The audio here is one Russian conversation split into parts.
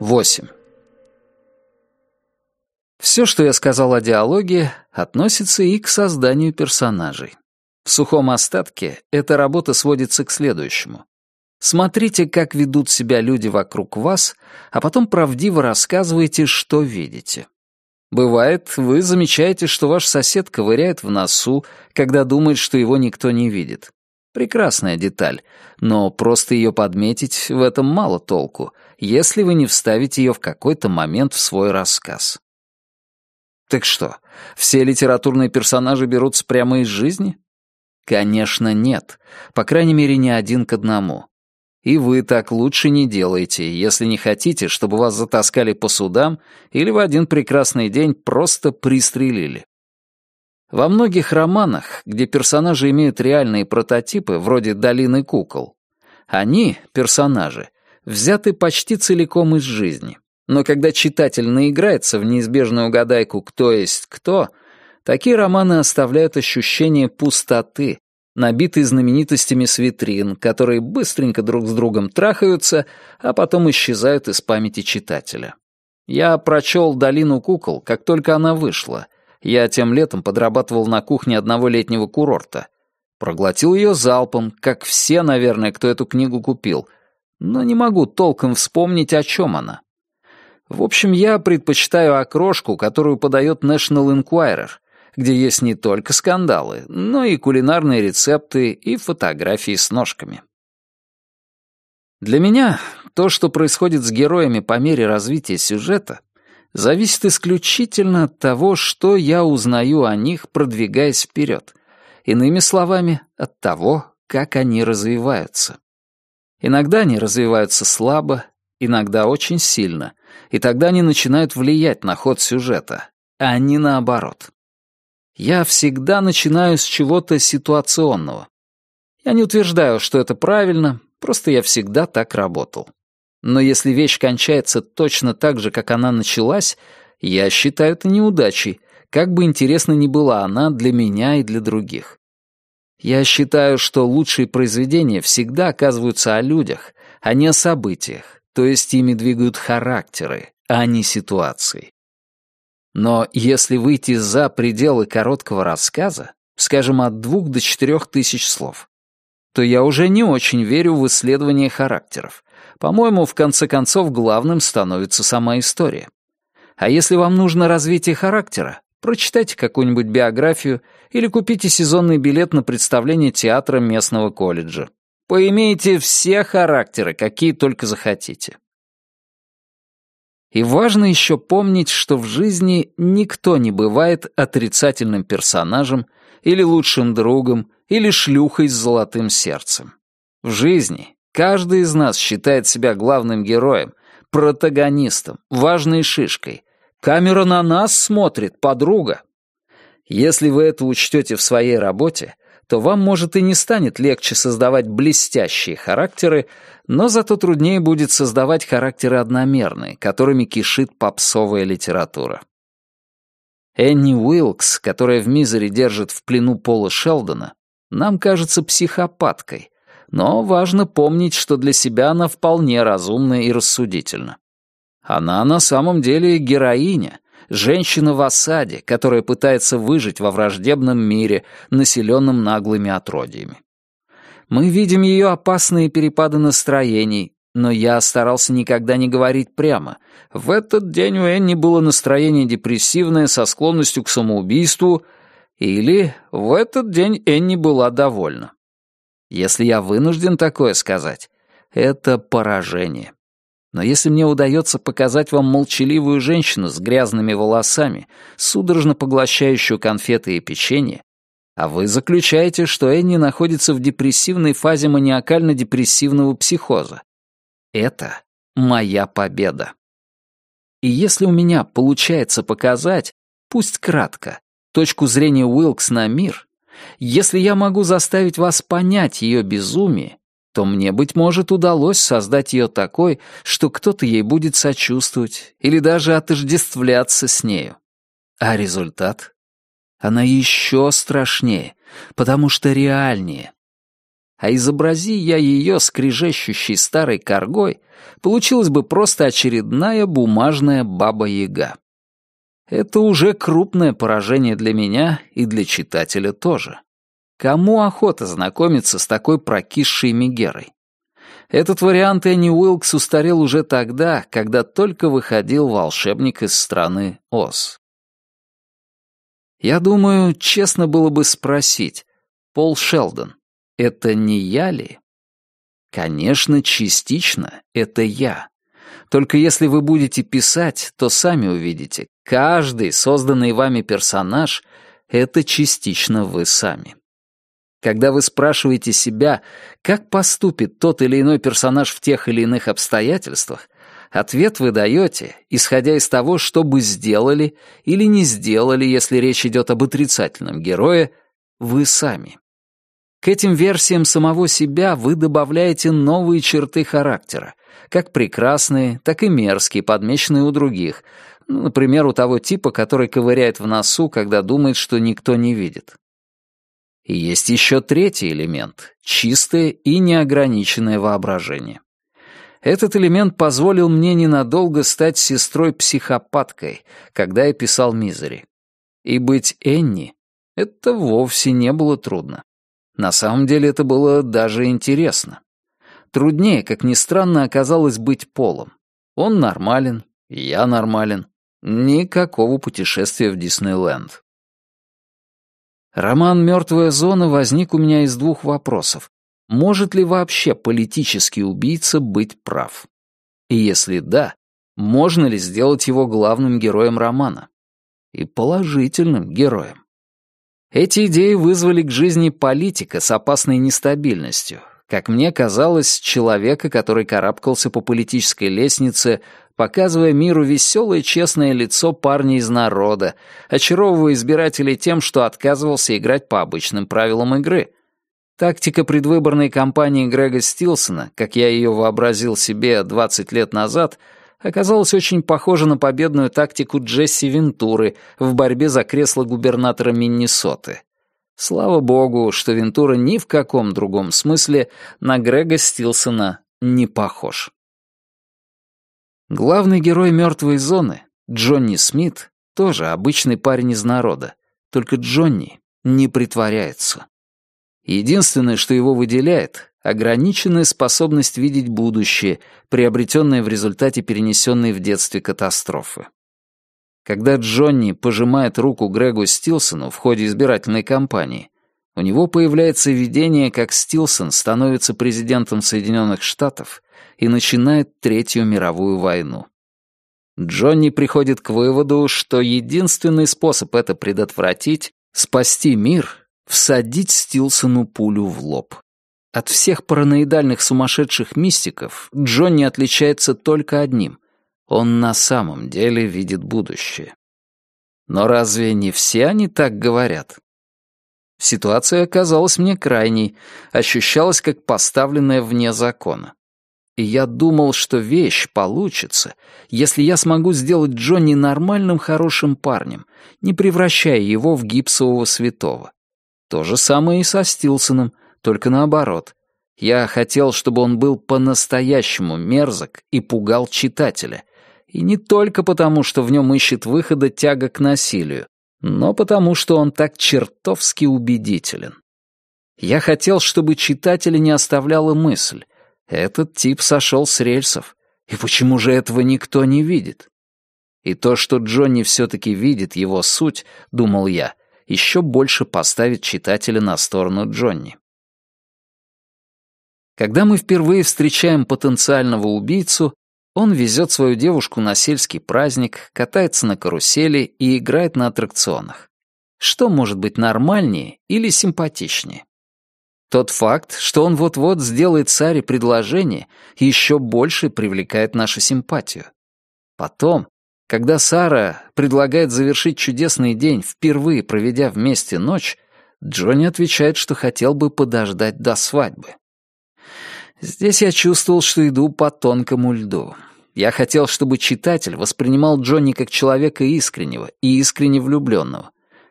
Восемь. Все, что я сказал о диалоге, относится и к созданию персонажей. В сухом остатке эта работа сводится к следующему. Смотрите, как ведут себя люди вокруг вас, а потом правдиво рассказывайте, что видите. Бывает, вы замечаете, что ваш сосед ковыряет в носу, когда думает, что его никто не видит. Прекрасная деталь, но просто ее подметить в этом мало толку, если вы не вставите ее в какой-то момент в свой рассказ. Так что, все литературные персонажи берутся прямо из жизни? Конечно, нет. По крайней мере, не один к одному. И вы так лучше не делайте, если не хотите, чтобы вас затаскали по судам или в один прекрасный день просто пристрелили. Во многих романах, где персонажи имеют реальные прототипы, вроде «Долины кукол», они, персонажи, взяты почти целиком из жизни. Но когда читатель наиграется в неизбежную угадайку «кто есть кто», такие романы оставляют ощущение пустоты, набитый знаменитостями с витрин, которые быстренько друг с другом трахаются, а потом исчезают из памяти читателя. Я прочел «Долину кукол», как только она вышла. Я тем летом подрабатывал на кухне одного летнего курорта. Проглотил ее залпом, как все, наверное, кто эту книгу купил, но не могу толком вспомнить, о чем она. В общем, я предпочитаю окрошку, которую подает National Enquirer, где есть не только скандалы, но и кулинарные рецепты и фотографии с ножками. Для меня то, что происходит с героями по мере развития сюжета, зависит исключительно от того, что я узнаю о них, продвигаясь вперед. Иными словами, от того, как они развиваются. Иногда они развиваются слабо, иногда очень сильно, и тогда они начинают влиять на ход сюжета, а не наоборот. Я всегда начинаю с чего-то ситуационного. Я не утверждаю, что это правильно, просто я всегда так работал. Но если вещь кончается точно так же, как она началась, я считаю это неудачей, как бы интересна ни была она для меня и для других. Я считаю, что лучшие произведения всегда оказываются о людях, а не о событиях, то есть ими двигают характеры, а не ситуации. Но если выйти за пределы короткого рассказа, скажем, от двух до четырех тысяч слов, то я уже не очень верю в исследование характеров. По-моему, в конце концов, главным становится сама история. А если вам нужно развитие характера, прочитайте какую-нибудь биографию или купите сезонный билет на представление театра местного колледжа. Поимейте все характеры, какие только захотите. И важно еще помнить, что в жизни никто не бывает отрицательным персонажем или лучшим другом, или шлюхой с золотым сердцем. В жизни каждый из нас считает себя главным героем, протагонистом, важной шишкой. Камера на нас смотрит, подруга. Если вы это учтете в своей работе, то вам, может, и не станет легче создавать блестящие характеры, но зато труднее будет создавать характеры одномерные, которыми кишит попсовая литература. Энни Уилкс, которая в «Мизере» держит в плену Пола Шелдона, нам кажется психопаткой, но важно помнить, что для себя она вполне разумна и рассудительна. Она на самом деле героиня, женщина в осаде, которая пытается выжить во враждебном мире, населенном наглыми отродьями. Мы видим ее опасные перепады настроений, но я старался никогда не говорить прямо. В этот день у Энни было настроение депрессивное со склонностью к самоубийству, или в этот день Энни была довольна. Если я вынужден такое сказать, это поражение. Но если мне удается показать вам молчаливую женщину с грязными волосами, судорожно поглощающую конфеты и печенье, а вы заключаете, что Энни находится в депрессивной фазе маниакально-депрессивного психоза, это моя победа. И если у меня получается показать, пусть кратко, точку зрения Уилкс на мир, если я могу заставить вас понять ее безумие, то мне, быть может, удалось создать ее такой, что кто-то ей будет сочувствовать или даже отождествляться с нею. А результат? Она еще страшнее, потому что реальнее. А изобрази я ее скрежещущей старой коргой, получилась бы просто очередная бумажная баба-яга. Это уже крупное поражение для меня и для читателя тоже. Кому охота знакомиться с такой прокисшей Мегерой? Этот вариант Энни Уилкс устарел уже тогда, когда только выходил волшебник из страны Оз. Я думаю, честно было бы спросить, Пол Шелдон, это не я ли? Конечно, частично это я. Только если вы будете писать, то сами увидите, каждый созданный вами персонаж — это частично вы сами. Когда вы спрашиваете себя, как поступит тот или иной персонаж в тех или иных обстоятельствах, ответ вы даете, исходя из того, что бы сделали или не сделали, если речь идет об отрицательном герое, вы сами. К этим версиям самого себя вы добавляете новые черты характера, как прекрасные, так и мерзкие, подмеченные у других, ну, например, у того типа, который ковыряет в носу, когда думает, что никто не видит. И есть еще третий элемент — чистое и неограниченное воображение. Этот элемент позволил мне ненадолго стать сестрой-психопаткой, когда я писал «Мизери». И быть Энни — это вовсе не было трудно. На самом деле это было даже интересно. Труднее, как ни странно, оказалось быть Полом. Он нормален, я нормален. Никакого путешествия в Диснейленд. Роман «Мертвая зона» возник у меня из двух вопросов. Может ли вообще политический убийца быть прав? И если да, можно ли сделать его главным героем романа? И положительным героем. Эти идеи вызвали к жизни политика с опасной нестабильностью, как мне казалось, человека, который карабкался по политической лестнице, показывая миру веселое честное лицо парня из народа, очаровывая избирателей тем, что отказывался играть по обычным правилам игры. Тактика предвыборной кампании Грега Стилсона, как я ее вообразил себе 20 лет назад, оказалась очень похожа на победную тактику Джесси Вентуры в борьбе за кресло губернатора Миннесоты. Слава богу, что Вентура ни в каком другом смысле на Грега Стилсона не похож. Главный герой «Мертвой зоны», Джонни Смит, тоже обычный парень из народа, только Джонни не притворяется. Единственное, что его выделяет — ограниченная способность видеть будущее, приобретенное в результате перенесенной в детстве катастрофы. Когда Джонни пожимает руку Грегу Стилсону в ходе избирательной кампании, у него появляется видение, как Стилсон становится президентом Соединенных Штатов и начинает Третью мировую войну. Джонни приходит к выводу, что единственный способ это предотвратить — спасти мир, всадить Стилсону пулю в лоб. От всех параноидальных сумасшедших мистиков Джонни отличается только одним он на самом деле видит будущее. Но разве не все они так говорят? Ситуация оказалась мне крайней, ощущалась как поставленная вне закона. И я думал, что вещь получится, если я смогу сделать Джонни нормальным хорошим парнем, не превращая его в гипсового святого. То же самое и со Стилсоном, только наоборот. Я хотел, чтобы он был по-настоящему мерзок и пугал читателя, и не только потому, что в нем ищет выхода тяга к насилию, но потому, что он так чертовски убедителен. Я хотел, чтобы читателя не оставляла мысль. Этот тип сошел с рельсов. И почему же этого никто не видит? И то, что Джонни все-таки видит его суть, думал я, еще больше поставит читателя на сторону Джонни. Когда мы впервые встречаем потенциального убийцу, он везет свою девушку на сельский праздник, катается на карусели и играет на аттракционах. Что может быть нормальнее или симпатичнее? Тот факт, что он вот-вот сделает Саре предложение, еще больше привлекает нашу симпатию. Потом, когда Сара предлагает завершить чудесный день, впервые проведя вместе ночь, Джонни отвечает, что хотел бы подождать до свадьбы. Здесь я чувствовал, что иду по тонкому льду. Я хотел, чтобы читатель воспринимал Джонни как человека искреннего и искренне влюбленного,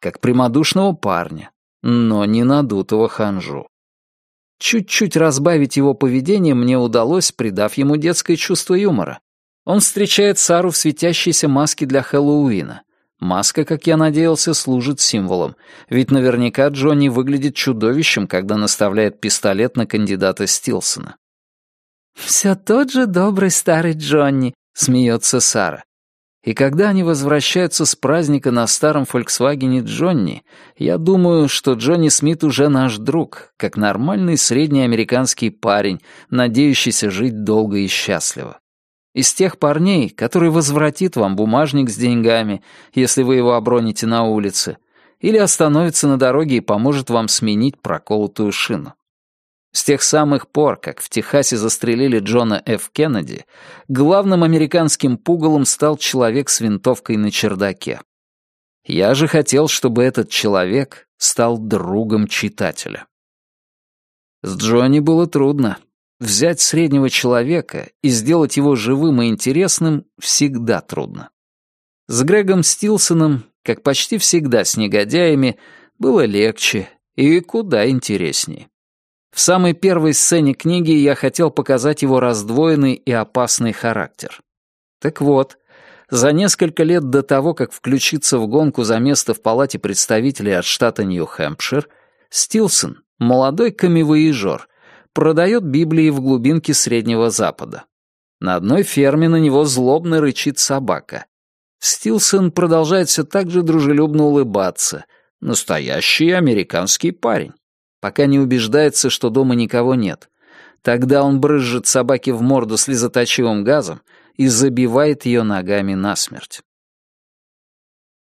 как прямодушного парня, но не надутого ханжу. Чуть-чуть разбавить его поведение мне удалось, придав ему детское чувство юмора. Он встречает Сару в светящейся маске для Хэллоуина. Маска, как я надеялся, служит символом, ведь наверняка Джонни выглядит чудовищем, когда наставляет пистолет на кандидата Стилсона. «Все тот же добрый старый Джонни», — смеется Сара. И когда они возвращаются с праздника на старом «Фольксвагене» Джонни, я думаю, что Джонни Смит уже наш друг, как нормальный средний парень, надеющийся жить долго и счастливо. Из тех парней, который возвратит вам бумажник с деньгами, если вы его оброните на улице, или остановится на дороге и поможет вам сменить проколотую шину. С тех самых пор, как в Техасе застрелили Джона Ф. Кеннеди, главным американским пугалом стал человек с винтовкой на чердаке. Я же хотел, чтобы этот человек стал другом читателя. С Джонни было трудно. Взять среднего человека и сделать его живым и интересным всегда трудно. С Грегом Стилсоном, как почти всегда с негодяями, было легче и куда интереснее. В самой первой сцене книги я хотел показать его раздвоенный и опасный характер. Так вот, за несколько лет до того, как включиться в гонку за место в Палате представителей от штата Нью-Хэмпшир, Стилсон, молодой камевоежор, продает Библии в глубинке Среднего Запада. На одной ферме на него злобно рычит собака. Стилсон продолжает все так же дружелюбно улыбаться. Настоящий американский парень пока не убеждается, что дома никого нет. Тогда он брызжет собаке в морду слезоточивым газом и забивает ее ногами насмерть.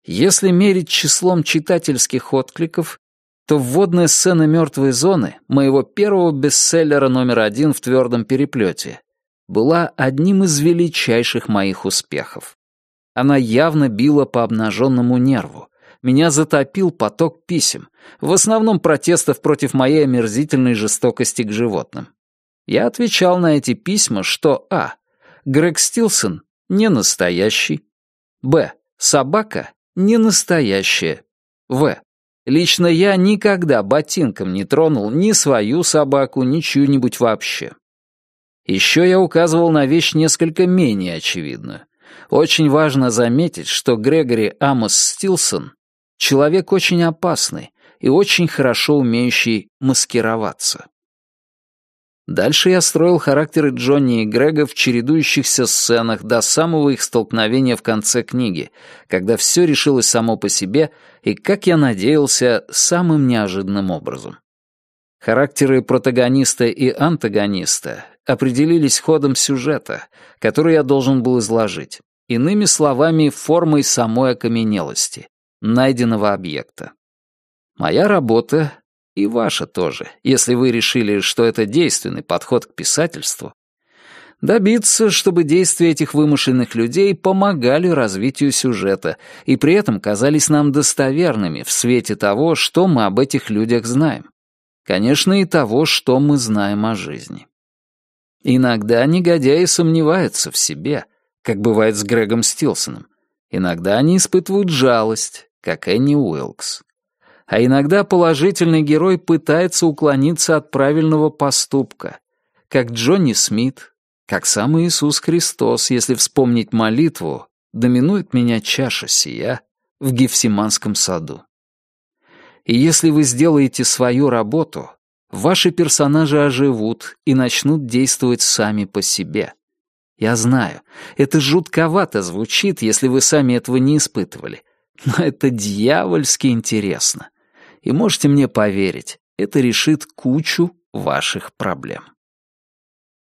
Если мерить числом читательских откликов, то вводная сцена «Мертвой зоны» моего первого бестселлера номер один в твердом переплете была одним из величайших моих успехов. Она явно била по обнаженному нерву, меня затопил поток писем, в основном протестов против моей омерзительной жестокости к животным. Я отвечал на эти письма, что а. Грег Стилсон не настоящий, б. Собака не настоящая, в. Лично я никогда ботинком не тронул ни свою собаку, ни чью-нибудь вообще. Еще я указывал на вещь несколько менее очевидную. Очень важно заметить, что Грегори Амос Стилсон Человек очень опасный и очень хорошо умеющий маскироваться. Дальше я строил характеры Джонни и Грега в чередующихся сценах до самого их столкновения в конце книги, когда все решилось само по себе и, как я надеялся, самым неожиданным образом. Характеры протагониста и антагониста определились ходом сюжета, который я должен был изложить, иными словами, формой самой окаменелости, найденного объекта. Моя работа и ваша тоже, если вы решили, что это действенный подход к писательству, добиться, чтобы действия этих вымышленных людей помогали развитию сюжета и при этом казались нам достоверными в свете того, что мы об этих людях знаем. Конечно, и того, что мы знаем о жизни. Иногда негодяи сомневаются в себе, как бывает с Грегом Стилсоном. Иногда они испытывают жалость, как Энни Уилкс. А иногда положительный герой пытается уклониться от правильного поступка, как Джонни Смит, как сам Иисус Христос, если вспомнить молитву «Доминует меня чаша сия» в Гефсиманском саду. И если вы сделаете свою работу, ваши персонажи оживут и начнут действовать сами по себе. Я знаю, это жутковато звучит, если вы сами этого не испытывали, но это дьявольски интересно. И можете мне поверить, это решит кучу ваших проблем.